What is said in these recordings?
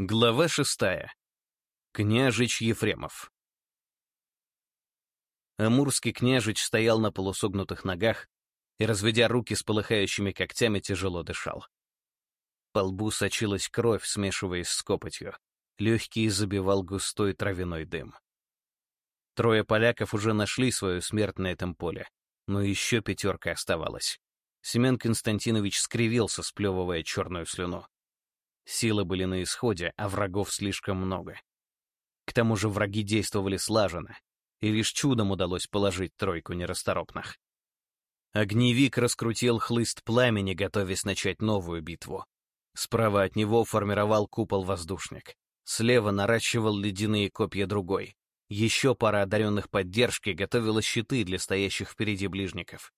Глава шестая. Княжич Ефремов. Амурский княжич стоял на полусогнутых ногах и, разведя руки с полыхающими когтями, тяжело дышал. По лбу сочилась кровь, смешиваясь с копотью. Легкий забивал густой травяной дым. Трое поляков уже нашли свою смерть на этом поле, но еще пятерка оставалась. Семен Константинович скривился, сплевывая черную слюну. Силы были на исходе, а врагов слишком много. К тому же враги действовали слаженно, и лишь чудом удалось положить тройку нерасторопных. Огневик раскрутил хлыст пламени, готовясь начать новую битву. Справа от него формировал купол-воздушник. Слева наращивал ледяные копья другой. Еще пара одаренных поддержки готовила щиты для стоящих впереди ближников.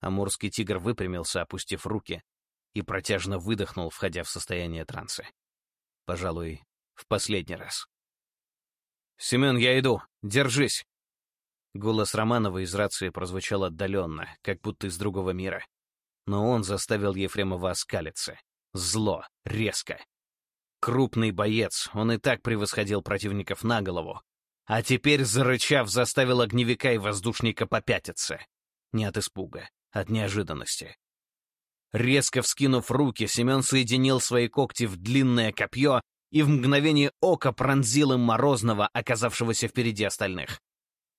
Амурский тигр выпрямился, опустив руки, и протяжно выдохнул, входя в состояние транса. Пожалуй, в последний раз. «Семен, я иду! Держись!» Голос Романова из рации прозвучал отдаленно, как будто из другого мира. Но он заставил Ефремова оскалиться. Зло, резко. Крупный боец, он и так превосходил противников на голову. А теперь, зарычав, заставил огневика и воздушника попятиться. Не от испуга, от неожиданности. Резко вскинув руки, Семен соединил свои когти в длинное копье и в мгновение ока пронзил им Морозного, оказавшегося впереди остальных.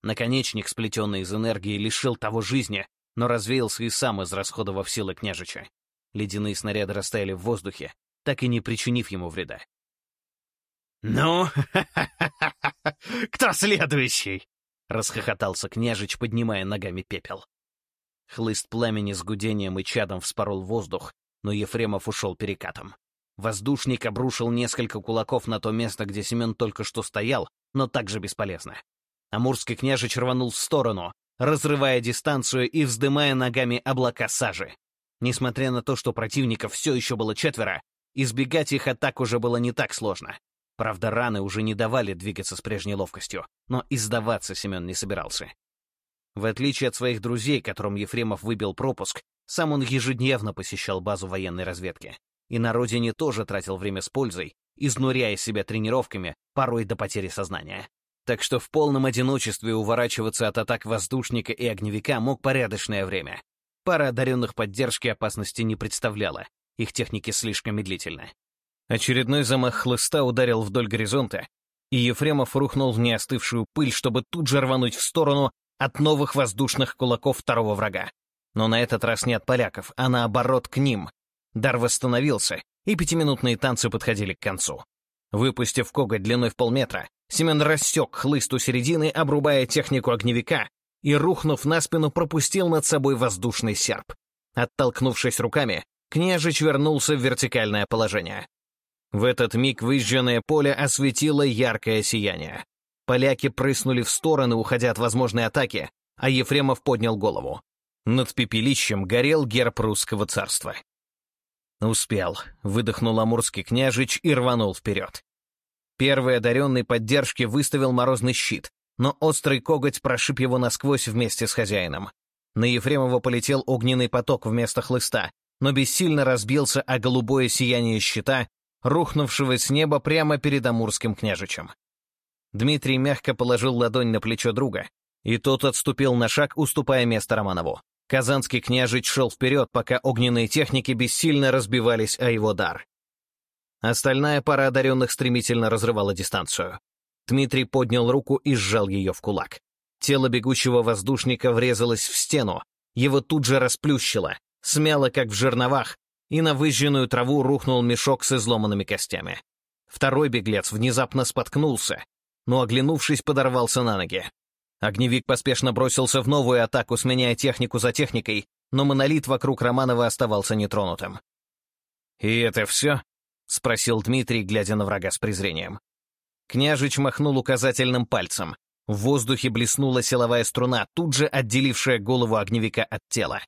Наконечник, сплетенный из энергии, лишил того жизни, но развеялся и сам, израсходовав силы княжича. Ледяные снаряды растаяли в воздухе, так и не причинив ему вреда. «Ну, кто следующий?» — расхохотался княжич, поднимая ногами пепел. Хлыст пламени с гудением и чадом вспорол воздух, но Ефремов ушел перекатом. Воздушник обрушил несколько кулаков на то место, где Семен только что стоял, но также бесполезно. Амурский княжич рванул в сторону, разрывая дистанцию и вздымая ногами облака сажи. Несмотря на то, что противников все еще было четверо, избегать их атак уже было не так сложно. Правда, раны уже не давали двигаться с прежней ловкостью, но и сдаваться Семен не собирался. В отличие от своих друзей, которым Ефремов выбил пропуск, сам он ежедневно посещал базу военной разведки. И на родине тоже тратил время с пользой, изнуряя себя тренировками, порой до потери сознания. Так что в полном одиночестве уворачиваться от атак воздушника и огневика мог порядочное время. Пара одаренных поддержки опасности не представляла, их техники слишком медлительны. Очередной замах хлыста ударил вдоль горизонта, и Ефремов рухнул в неостывшую пыль, чтобы тут же рвануть в сторону от новых воздушных кулаков второго врага. Но на этот раз не от поляков, а наоборот к ним. Дар восстановился, и пятиминутные танцы подходили к концу. Выпустив коготь длиной в полметра, Семен рассек хлыст у середины, обрубая технику огневика, и, рухнув на спину, пропустил над собой воздушный серп. Оттолкнувшись руками, княжич вернулся в вертикальное положение. В этот миг выжженное поле осветило яркое сияние. Поляки прыснули в стороны, уходя от возможной атаки, а Ефремов поднял голову. Над пепелищем горел герб русского царства. «Успел», — выдохнул амурский княжич и рванул вперед. Первый одаренный поддержки выставил морозный щит, но острый коготь прошиб его насквозь вместе с хозяином. На Ефремова полетел огненный поток вместо хлыста, но бессильно разбился о голубое сияние щита, рухнувшего с неба прямо перед амурским княжичем. Дмитрий мягко положил ладонь на плечо друга, и тот отступил на шаг, уступая место Романову. Казанский княжич шел вперед, пока огненные техники бессильно разбивались о его дар. Остальная пара одаренных стремительно разрывала дистанцию. Дмитрий поднял руку и сжал ее в кулак. Тело бегущего воздушника врезалось в стену, его тут же расплющило, смяло, как в жерновах, и на выжженную траву рухнул мешок с изломанными костями. Второй беглец внезапно споткнулся, но, оглянувшись, подорвался на ноги. Огневик поспешно бросился в новую атаку, сменяя технику за техникой, но монолит вокруг Романова оставался нетронутым. «И это все?» — спросил Дмитрий, глядя на врага с презрением. Княжич махнул указательным пальцем. В воздухе блеснула силовая струна, тут же отделившая голову огневика от тела.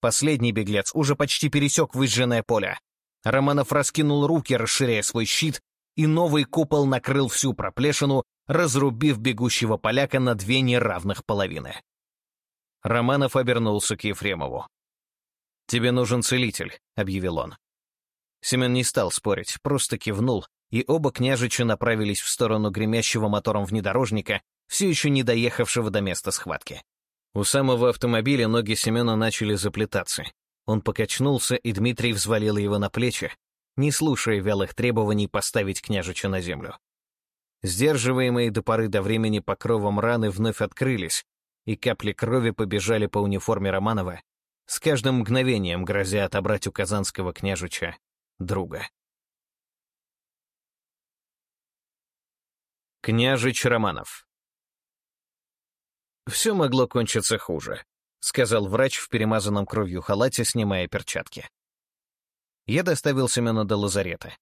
Последний беглец уже почти пересек выжженное поле. Романов раскинул руки, расширяя свой щит, и новый купол накрыл всю проплешину, разрубив бегущего поляка на две неравных половины. Романов обернулся к Ефремову. «Тебе нужен целитель», — объявил он. Семен не стал спорить, просто кивнул, и оба княжича направились в сторону гремящего мотором внедорожника, все еще не доехавшего до места схватки. У самого автомобиля ноги Семена начали заплетаться. Он покачнулся, и Дмитрий взвалил его на плечи, не слушая вялых требований поставить княжича на землю. Сдерживаемые до поры до времени покровом раны вновь открылись, и капли крови побежали по униформе Романова, с каждым мгновением грозя отобрать у казанского княжича друга. Княжич Романов «Все могло кончиться хуже», — сказал врач в перемазанном кровью халате, снимая перчатки. Я доставил Семена до лазарета.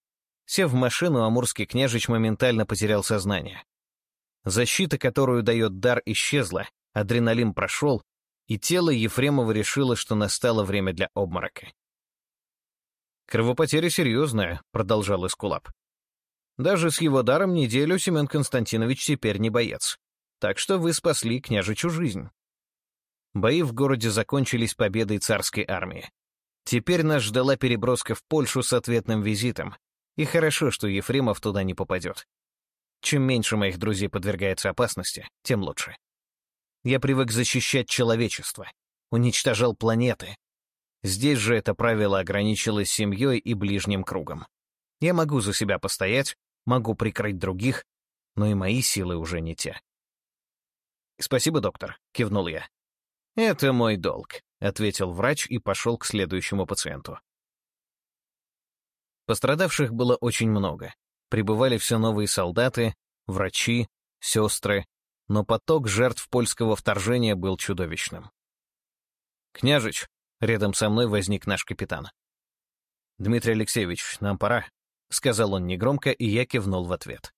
Сев в машину, амурский княжич моментально потерял сознание. Защита, которую дает дар, исчезла, адреналин прошел, и тело Ефремова решило, что настало время для обморока. «Кровопотеря серьезная», — продолжал Искулап. «Даже с его даром неделю Семен Константинович теперь не боец. Так что вы спасли княжичу жизнь». Бои в городе закончились победой царской армии. Теперь нас ждала переброска в Польшу с ответным визитом, и хорошо, что Ефремов туда не попадет. Чем меньше моих друзей подвергается опасности, тем лучше. Я привык защищать человечество, уничтожал планеты. Здесь же это правило ограничилось семьей и ближним кругом. Я могу за себя постоять, могу прикрыть других, но и мои силы уже не те. «Спасибо, доктор», — кивнул я. «Это мой долг», — ответил врач и пошел к следующему пациенту. Пострадавших было очень много. Прибывали все новые солдаты, врачи, сестры, но поток жертв польского вторжения был чудовищным. «Княжич», — рядом со мной возник наш капитан. «Дмитрий Алексеевич, нам пора», — сказал он негромко, и я кивнул в ответ.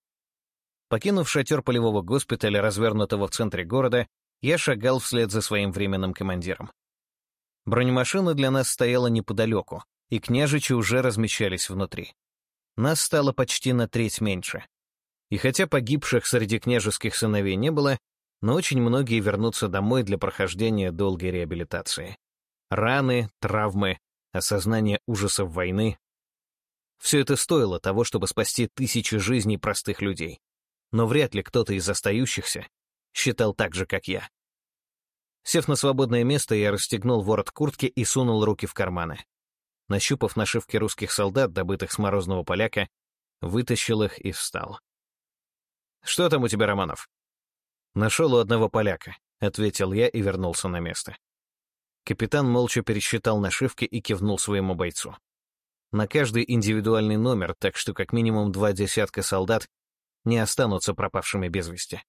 Покинув шатер полевого госпиталя, развернутого в центре города, я шагал вслед за своим временным командиром. Бронемашина для нас стояла неподалеку, и княжичи уже размещались внутри. Нас стало почти на треть меньше. И хотя погибших среди княжеских сыновей не было, но очень многие вернутся домой для прохождения долгой реабилитации. Раны, травмы, осознание ужасов войны. Все это стоило того, чтобы спасти тысячи жизней простых людей. Но вряд ли кто-то из остающихся считал так же, как я. Сев на свободное место, я расстегнул ворот куртки и сунул руки в карманы. Нащупав нашивки русских солдат, добытых с морозного поляка, вытащил их и встал. «Что там у тебя, Романов?» «Нашел у одного поляка», — ответил я и вернулся на место. Капитан молча пересчитал нашивки и кивнул своему бойцу. На каждый индивидуальный номер, так что как минимум два десятка солдат не останутся пропавшими без вести.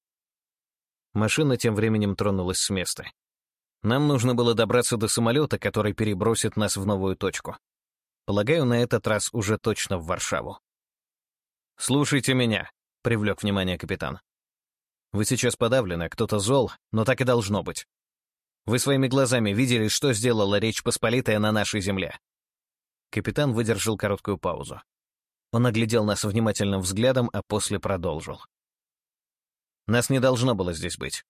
Машина тем временем тронулась с места. Нам нужно было добраться до самолета, который перебросит нас в новую точку. Полагаю, на этот раз уже точно в Варшаву. «Слушайте меня», — привлек внимание капитан. «Вы сейчас подавлены, кто-то зол, но так и должно быть. Вы своими глазами видели, что сделала Речь Посполитая на нашей земле». Капитан выдержал короткую паузу. Он оглядел нас внимательным взглядом, а после продолжил. «Нас не должно было здесь быть.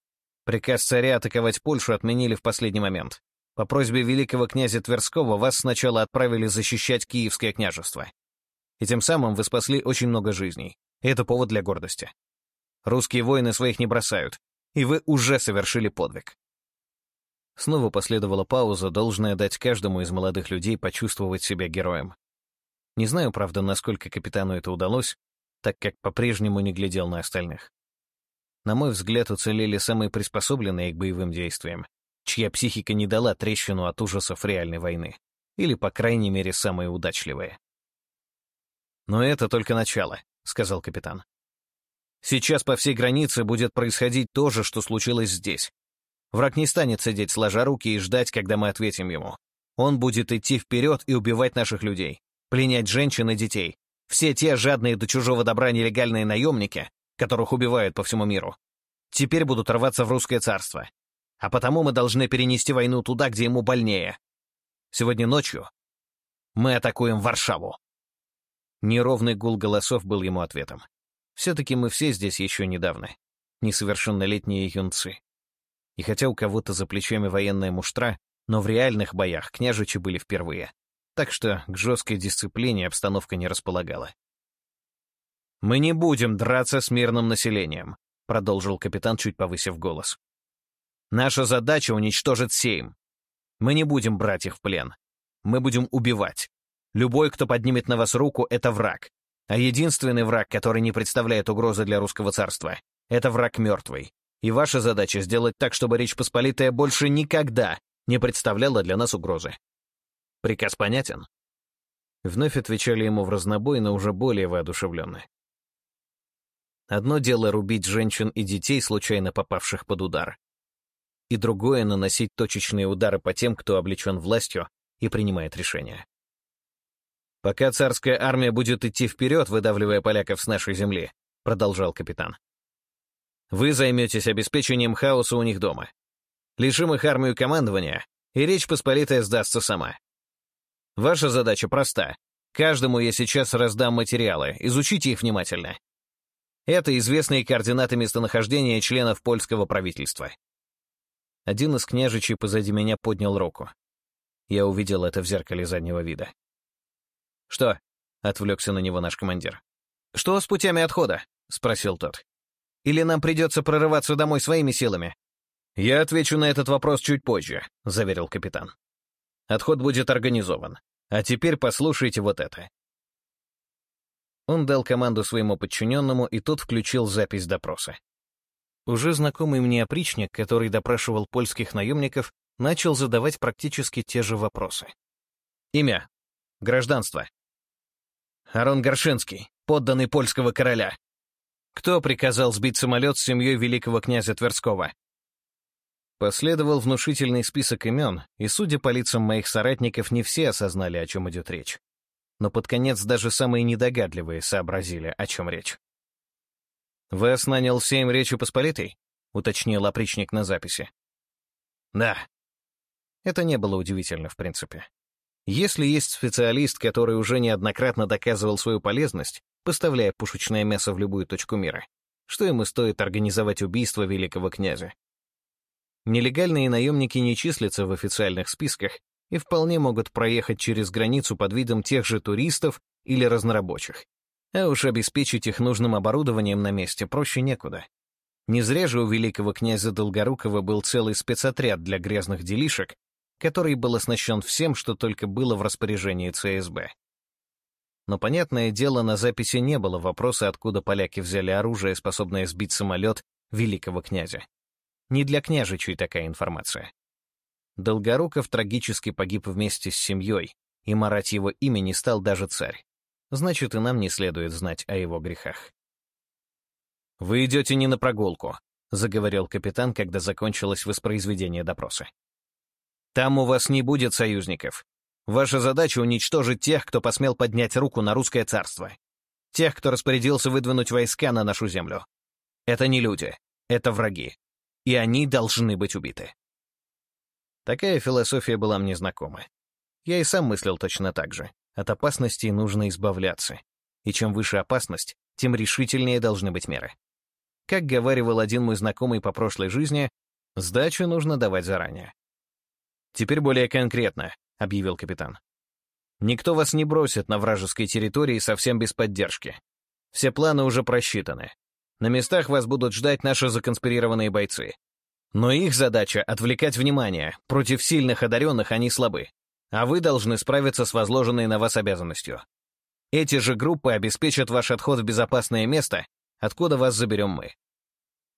Приказ царя атаковать Польшу отменили в последний момент. По просьбе великого князя Тверского вас сначала отправили защищать Киевское княжество. И тем самым вы спасли очень много жизней. Это повод для гордости. Русские воины своих не бросают, и вы уже совершили подвиг. Снова последовала пауза, должная дать каждому из молодых людей почувствовать себя героем. Не знаю, правда, насколько капитану это удалось, так как по-прежнему не глядел на остальных. На мой взгляд, уцелели самые приспособленные к боевым действиям, чья психика не дала трещину от ужасов реальной войны, или, по крайней мере, самые удачливые. Но это только начало. — сказал капитан. «Сейчас по всей границе будет происходить то же, что случилось здесь. Враг не станет сидеть сложа руки и ждать, когда мы ответим ему. Он будет идти вперед и убивать наших людей, пленять женщин и детей. Все те жадные до чужого добра нелегальные наемники, которых убивают по всему миру, теперь будут рваться в русское царство. А потому мы должны перенести войну туда, где ему больнее. Сегодня ночью мы атакуем Варшаву. Неровный гул голосов был ему ответом. Все-таки мы все здесь еще недавно. Несовершеннолетние юнцы. И хотя у кого-то за плечами военная муштра, но в реальных боях княжичи были впервые. Так что к жесткой дисциплине обстановка не располагала. «Мы не будем драться с мирным населением», — продолжил капитан, чуть повысив голос. «Наша задача — уничтожить Сейм. Мы не будем брать их в плен. Мы будем убивать. Любой, кто поднимет на вас руку, — это враг. А единственный враг, который не представляет угрозы для русского царства, — это враг мертвый. И ваша задача — сделать так, чтобы Речь Посполитая больше никогда не представляла для нас угрозы. Приказ понятен?» Вновь отвечали ему в разнобой, но уже более воодушевленно. Одно дело рубить женщин и детей, случайно попавших под удар. И другое — наносить точечные удары по тем, кто облечен властью и принимает решения. «Пока царская армия будет идти вперед, выдавливая поляков с нашей земли», — продолжал капитан. «Вы займетесь обеспечением хаоса у них дома. Лишим их армию командования, и Речь Посполитая сдастся сама. Ваша задача проста. Каждому я сейчас раздам материалы, изучите их внимательно. Это известные координаты местонахождения членов польского правительства. Один из княжичей позади меня поднял руку. Я увидел это в зеркале заднего вида. «Что?» — отвлекся на него наш командир. «Что с путями отхода?» — спросил тот. «Или нам придется прорываться домой своими силами?» «Я отвечу на этот вопрос чуть позже», — заверил капитан. «Отход будет организован. А теперь послушайте вот это». Он дал команду своему подчиненному, и тот включил запись допроса. Уже знакомый мне опричник, который допрашивал польских наемников, начал задавать практически те же вопросы. Имя. Гражданство. Арон Горшинский, подданный польского короля. Кто приказал сбить самолет с семьей великого князя Тверского? Последовал внушительный список имен, и, судя по лицам моих соратников, не все осознали, о чем идет речь. Но под конец даже самые недогадливые сообразили, о чем речь. «Вас нанял семь Речи Посполитой?» — уточнил опричник на записи. «Да». Это не было удивительно, в принципе. Если есть специалист, который уже неоднократно доказывал свою полезность, поставляя пушечное мясо в любую точку мира, что ему стоит организовать убийство великого князя? Нелегальные наемники не числятся в официальных списках и вполне могут проехать через границу под видом тех же туристов или разнорабочих. А уж обеспечить их нужным оборудованием на месте проще некуда. Не зря же у великого князя Долгорукова был целый спецотряд для грязных делишек, который был оснащен всем, что только было в распоряжении ЦСБ. Но, понятное дело, на записи не было вопроса, откуда поляки взяли оружие, способное сбить самолет великого князя. Не для княжичей такая информация. Долгоруков трагически погиб вместе с семьей, и марать его имени стал даже царь значит, и нам не следует знать о его грехах. «Вы идете не на прогулку», — заговорил капитан, когда закончилось воспроизведение допроса. «Там у вас не будет союзников. Ваша задача — уничтожить тех, кто посмел поднять руку на русское царство. Тех, кто распорядился выдвинуть войска на нашу землю. Это не люди, это враги. И они должны быть убиты». Такая философия была мне знакома. Я и сам мыслил точно так же. От опасностей нужно избавляться. И чем выше опасность, тем решительнее должны быть меры. Как говаривал один мой знакомый по прошлой жизни, сдачу нужно давать заранее. «Теперь более конкретно», — объявил капитан. «Никто вас не бросит на вражеской территории совсем без поддержки. Все планы уже просчитаны. На местах вас будут ждать наши законспирированные бойцы. Но их задача — отвлекать внимание. Против сильных одаренных они слабы а вы должны справиться с возложенной на вас обязанностью. Эти же группы обеспечат ваш отход в безопасное место, откуда вас заберем мы.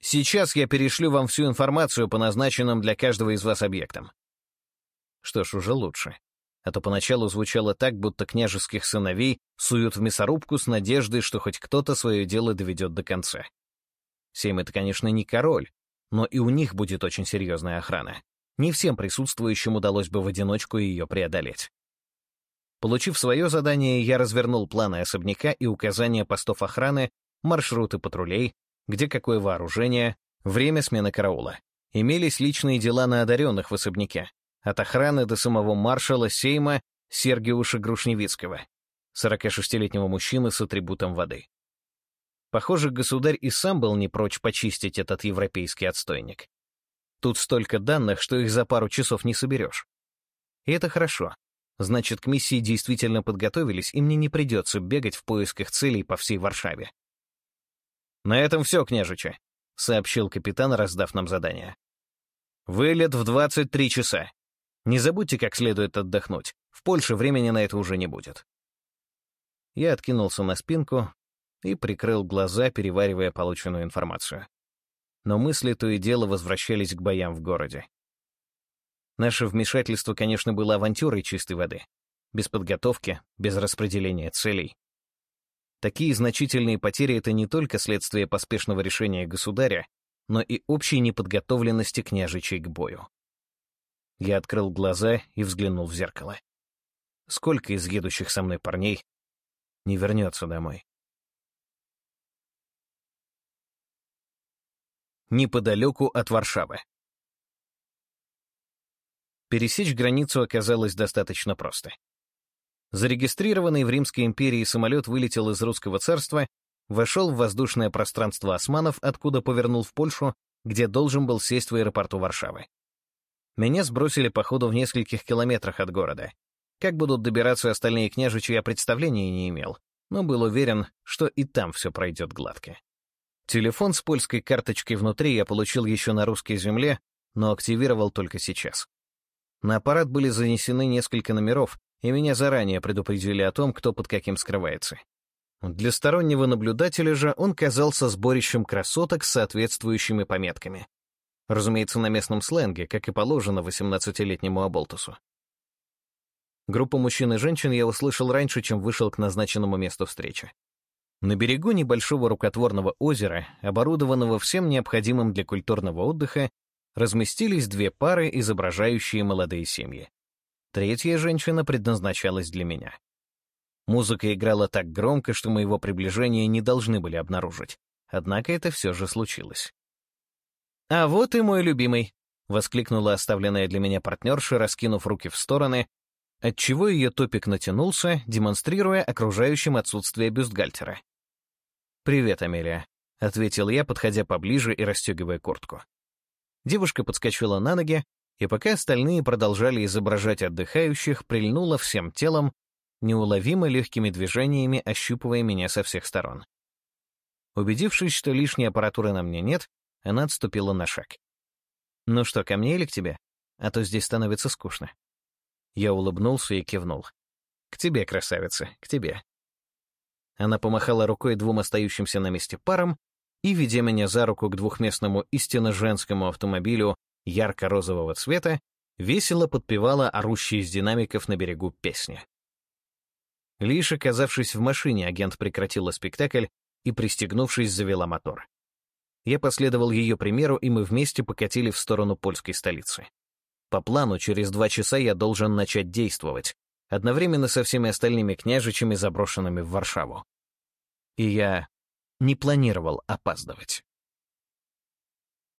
Сейчас я перешлю вам всю информацию по назначенным для каждого из вас объектам. Что ж, уже лучше. А то поначалу звучало так, будто княжеских сыновей суют в мясорубку с надеждой, что хоть кто-то свое дело доведет до конца. Сейм — это, конечно, не король, но и у них будет очень серьезная охрана. Не всем присутствующим удалось бы в одиночку ее преодолеть. Получив свое задание, я развернул планы особняка и указания постов охраны, маршруты патрулей, где какое вооружение, время смены караула. Имелись личные дела на одаренных в особняке, от охраны до самого маршала Сейма Сергиуша Грушневицкого, 46-летнего мужчины с атрибутом воды. Похоже, государь и сам был не прочь почистить этот европейский отстойник. Тут столько данных, что их за пару часов не соберешь. И это хорошо. Значит, к миссии действительно подготовились, и мне не придется бегать в поисках целей по всей Варшаве. «На этом все, княжича», — сообщил капитан, раздав нам задание. «Вылет в 23 часа. Не забудьте как следует отдохнуть. В Польше времени на это уже не будет». Я откинулся на спинку и прикрыл глаза, переваривая полученную информацию. Но мысли то и дело возвращались к боям в городе. Наше вмешательство, конечно, было авантюрой чистой воды. Без подготовки, без распределения целей. Такие значительные потери — это не только следствие поспешного решения государя, но и общей неподготовленности княжичей к бою. Я открыл глаза и взглянул в зеркало. Сколько из едущих со мной парней не вернется домой? Неподалеку от Варшавы. Пересечь границу оказалось достаточно просто. Зарегистрированный в Римской империи самолет вылетел из Русского царства, вошел в воздушное пространство османов, откуда повернул в Польшу, где должен был сесть в аэропорту Варшавы. Меня сбросили по ходу в нескольких километрах от города. Как будут добираться остальные княжичи, я представления не имел, но был уверен, что и там все пройдет гладко. Телефон с польской карточкой внутри я получил еще на русской земле, но активировал только сейчас. На аппарат были занесены несколько номеров, и меня заранее предупредили о том, кто под каким скрывается. Для стороннего наблюдателя же он казался сборищем красоток с соответствующими пометками. Разумеется, на местном сленге, как и положено 18-летнему оболтусу. Группу мужчин и женщин я услышал раньше, чем вышел к назначенному месту встречи. На берегу небольшого рукотворного озера, оборудованного всем необходимым для культурного отдыха, разместились две пары, изображающие молодые семьи. Третья женщина предназначалась для меня. Музыка играла так громко, что моего приближения не должны были обнаружить. Однако это все же случилось. «А вот и мой любимый!» — воскликнула оставленная для меня партнерша, раскинув руки в стороны, отчего ее топик натянулся, демонстрируя окружающим отсутствие бюстгальтера. «Привет, Амелия», — ответил я, подходя поближе и расстегивая куртку. Девушка подскочила на ноги, и пока остальные продолжали изображать отдыхающих, прильнула всем телом, неуловимо легкими движениями ощупывая меня со всех сторон. Убедившись, что лишней аппаратуры на мне нет, она отступила на шаг. «Ну что, ко мне или к тебе? А то здесь становится скучно». Я улыбнулся и кивнул. «К тебе, красавица, к тебе». Она помахала рукой двум остающимся на месте парам и, ведя меня за руку к двухместному истинно женскому автомобилю ярко-розового цвета, весело подпевала орущие из динамиков на берегу песни. Лишь оказавшись в машине, агент прекратила спектакль и, пристегнувшись, завела мотор. Я последовал ее примеру, и мы вместе покатили в сторону польской столицы. По плану, через два часа я должен начать действовать, одновременно со всеми остальными княжичами, заброшенными в Варшаву. И я не планировал опаздывать.